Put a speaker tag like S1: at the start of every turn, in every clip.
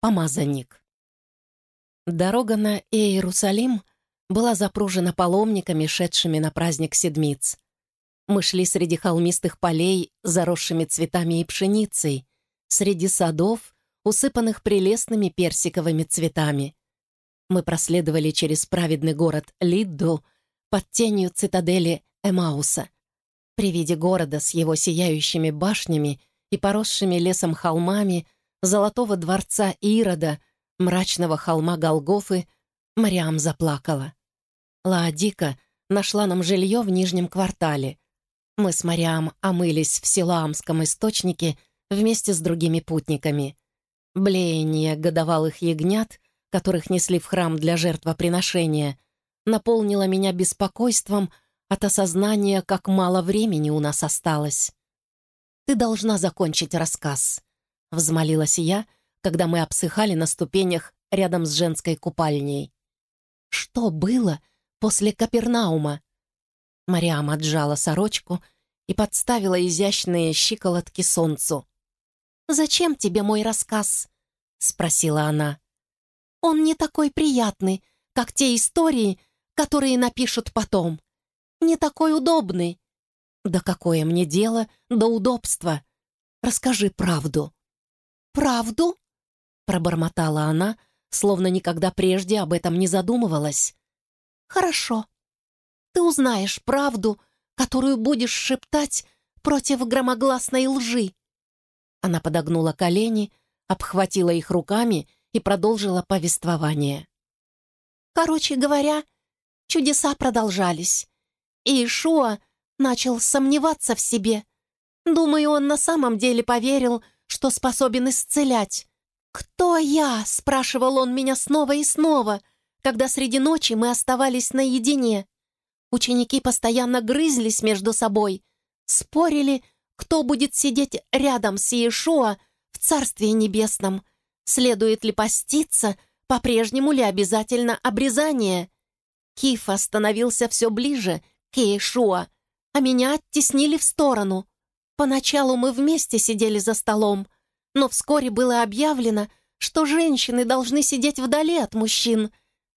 S1: Помазанник. Дорога на Иерусалим была запружена паломниками, шедшими на праздник Седмиц. Мы шли среди холмистых полей, заросшими цветами и пшеницей, среди садов, усыпанных прелестными персиковыми цветами. Мы проследовали через праведный город Лидду под тенью цитадели Эмауса. При виде города с его сияющими башнями и поросшими лесом холмами, золотого дворца Ирода, мрачного холма Голгофы, Мариам заплакала. Лаодика нашла нам жилье в нижнем квартале. Мы с Мариам омылись в Силаамском источнике вместе с другими путниками. Блеяние годовалых ягнят, которых несли в храм для жертвоприношения, наполнило меня беспокойством от осознания, как мало времени у нас осталось. «Ты должна закончить рассказ», — взмолилась я, когда мы обсыхали на ступенях рядом с женской купальней. «Что было после Капернаума?» Мариам отжала сорочку и подставила изящные щиколотки солнцу. «Зачем тебе мой рассказ?» — спросила она. «Он не такой приятный, как те истории, которые напишут потом. Не такой удобный». «Да какое мне дело до удобства? Расскажи правду». «Правду?» — пробормотала она, словно никогда прежде об этом не задумывалась. «Хорошо. Ты узнаешь правду, которую будешь шептать против громогласной лжи». Она подогнула колени, обхватила их руками и продолжила повествование. Короче говоря, чудеса продолжались. И Ишуа начал сомневаться в себе. Думаю, он на самом деле поверил, что способен исцелять. «Кто я?» — спрашивал он меня снова и снова, когда среди ночи мы оставались наедине. Ученики постоянно грызлись между собой, спорили, кто будет сидеть рядом с Иешуа в Царстве Небесном. Следует ли поститься, по-прежнему ли обязательно обрезание? Киф остановился все ближе к Иешуа, а меня оттеснили в сторону. Поначалу мы вместе сидели за столом, но вскоре было объявлено, что женщины должны сидеть вдали от мужчин,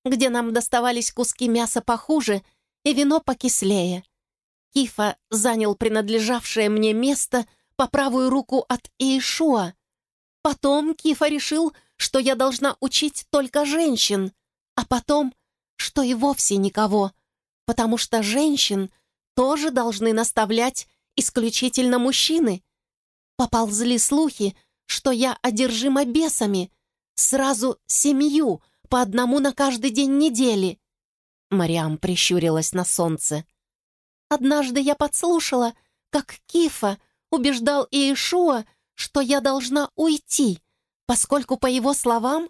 S1: где нам доставались куски мяса похуже и вино покислее. Кифа занял принадлежавшее мне место по правую руку от Иешуа. Потом Кифа решил, что я должна учить только женщин, а потом, что и вовсе никого, потому что женщин тоже должны наставлять исключительно мужчины. Поползли слухи, что я одержима бесами, сразу семью, по одному на каждый день недели. Мариам прищурилась на солнце. Однажды я подслушала, как Кифа убеждал Иешуа, что я должна уйти, поскольку, по его словам,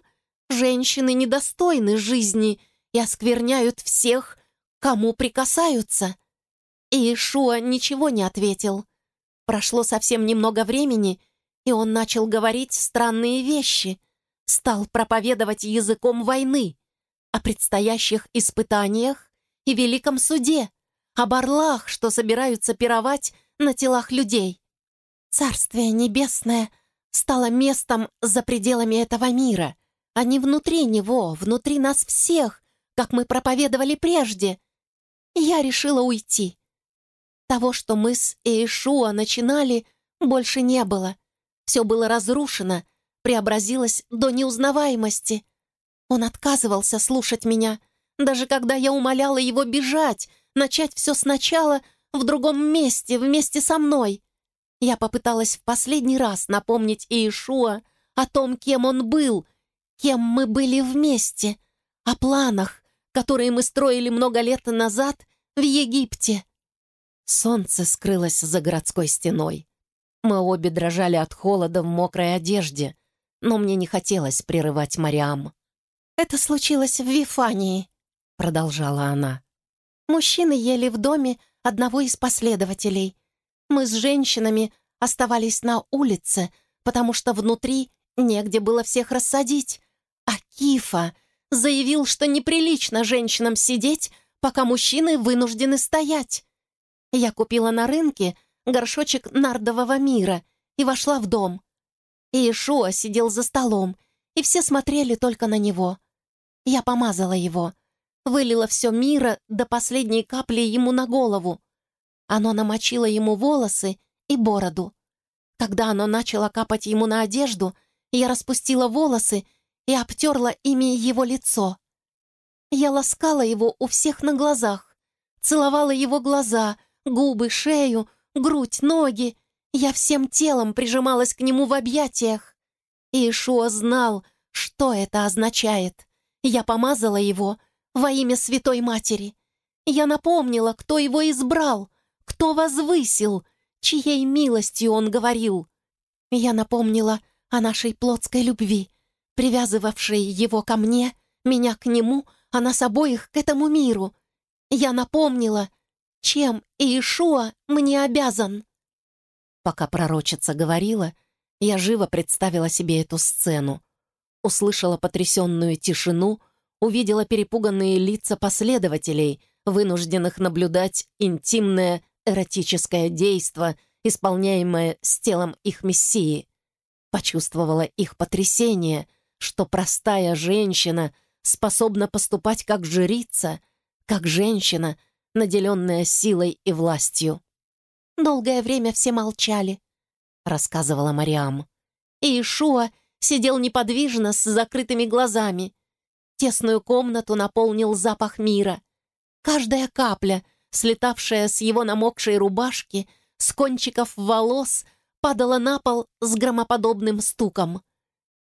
S1: женщины недостойны жизни и оскверняют всех, кому прикасаются. Иешуа ничего не ответил. Прошло совсем немного времени, и он начал говорить странные вещи, стал проповедовать языком войны, о предстоящих испытаниях и великом суде, об орлах, что собираются пировать на телах людей. Царствие небесное стало местом за пределами этого мира, а не внутри него, внутри нас всех, как мы проповедовали прежде. Я решила уйти. Того, что мы с Иешуа начинали, больше не было. Все было разрушено, преобразилось до неузнаваемости. Он отказывался слушать меня, даже когда я умоляла его бежать, начать все сначала в другом месте, вместе со мной. Я попыталась в последний раз напомнить Иешуа о том, кем он был, кем мы были вместе, о планах, которые мы строили много лет назад в Египте. Солнце скрылось за городской стеной. Мы обе дрожали от холода в мокрой одежде, но мне не хотелось прерывать Мариам. «Это случилось в Вифании», — продолжала она. Мужчины ели в доме одного из последователей. Мы с женщинами оставались на улице, потому что внутри негде было всех рассадить. А Кифа заявил, что неприлично женщинам сидеть, пока мужчины вынуждены стоять. Я купила на рынке горшочек нардового мира и вошла в дом. Иешуа сидел за столом, и все смотрели только на него. Я помазала его, вылила все мира до последней капли ему на голову. Оно намочило ему волосы и бороду. Когда оно начало капать ему на одежду, я распустила волосы и обтерла ими его лицо. Я ласкала его у всех на глазах, целовала его глаза, губы, шею, грудь, ноги. Я всем телом прижималась к нему в объятиях. И Ишуа знал, что это означает. Я помазала его во имя Святой Матери. Я напомнила, кто его избрал, кто возвысил, чьей милостью он говорил. Я напомнила о нашей плотской любви, привязывавшей его ко мне, меня к нему, а нас обоих к этому миру. Я напомнила, чем Иешуа мне обязан. Пока пророчица говорила, я живо представила себе эту сцену. Услышала потрясенную тишину, увидела перепуганные лица последователей, вынужденных наблюдать интимное эротическое действо, исполняемое с телом их мессии. Почувствовала их потрясение, что простая женщина способна поступать как жрица, как женщина, наделенная силой и властью. «Долгое время все молчали», — рассказывала Мариам. И Ишуа сидел неподвижно с закрытыми глазами. Тесную комнату наполнил запах мира. Каждая капля, слетавшая с его намокшей рубашки, с кончиков волос, падала на пол с громоподобным стуком.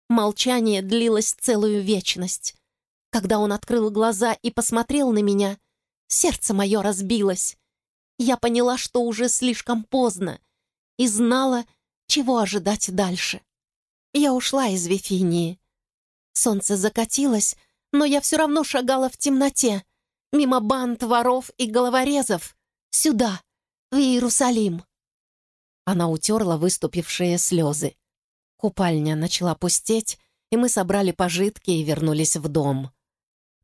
S1: Молчание длилось целую вечность. Когда он открыл глаза и посмотрел на меня, сердце мое разбилось. Я поняла, что уже слишком поздно, и знала, чего ожидать дальше. Я ушла из Вифинии. Солнце закатилось, но я все равно шагала в темноте, мимо банд воров и головорезов, сюда, в Иерусалим. Она утерла выступившие слезы. Купальня начала пустеть, и мы собрали пожитки и вернулись в дом.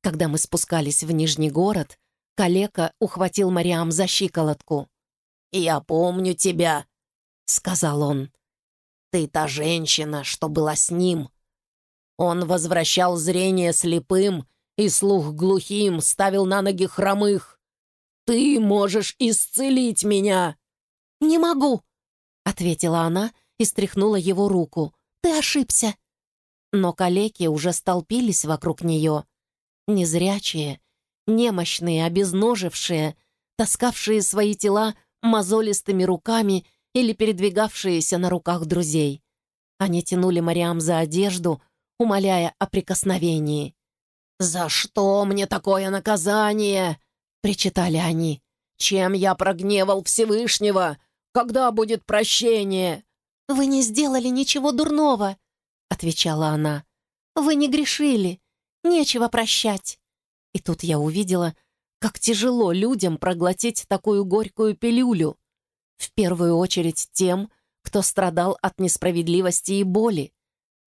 S1: Когда мы спускались в Нижний город, калека ухватил Мариам за щиколотку. «Я помню тебя», — сказал он. «Ты та женщина, что была с ним. Он возвращал зрение слепым и слух глухим, ставил на ноги хромых. Ты можешь исцелить меня!» «Не могу», — ответила она и стряхнула его руку. «Ты ошибся». Но калеки уже столпились вокруг нее. Незрячие, немощные, обезножившие, таскавшие свои тела мозолистыми руками или передвигавшиеся на руках друзей. Они тянули Мариам за одежду, умоляя о прикосновении. «За что мне такое наказание?» — причитали они. «Чем я прогневал Всевышнего? Когда будет прощение?» «Вы не сделали ничего дурного», — отвечала она. «Вы не грешили. Нечего прощать». И тут я увидела, как тяжело людям проглотить такую горькую пилюлю. В первую очередь тем, кто страдал от несправедливости и боли.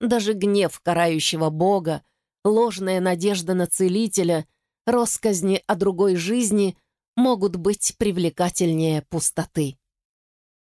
S1: Даже гнев карающего Бога, ложная надежда на целителя, росказни о другой жизни могут быть привлекательнее пустоты.